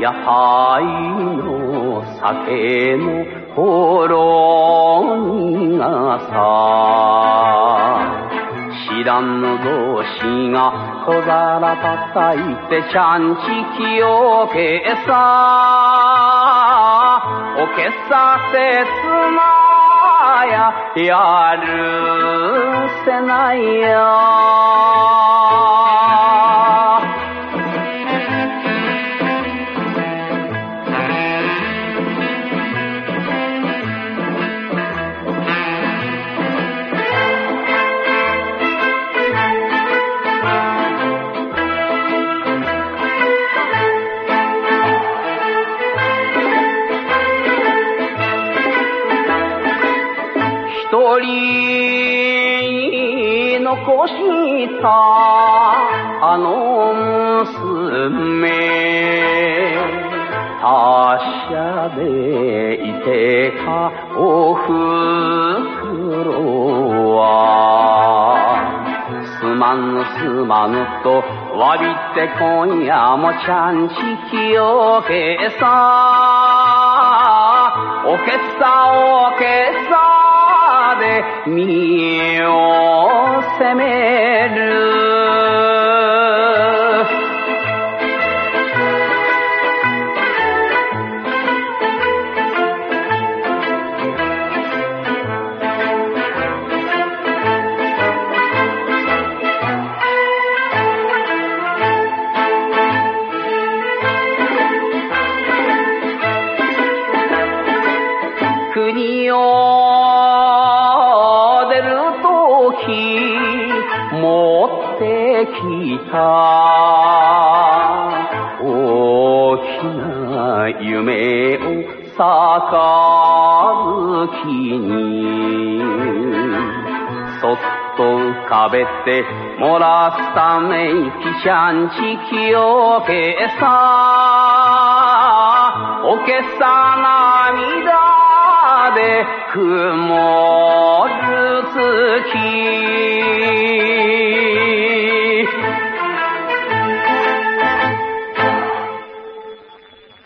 屋台の酒のほろ苦さ。知らぬ同士が小皿叩いてちゃんちきをけさ。おけさせつまややるせないよ。り残したあの娘。他者でいてかおふくろはすまぬすまぬと詫びて今夜もちゃんちきをけさ。おけさおけさ身を責める。国をきた。大きな夢を杯に。そっと浮かべて漏らすため息ちゃんちきをけさ。おけさ涙で曇る月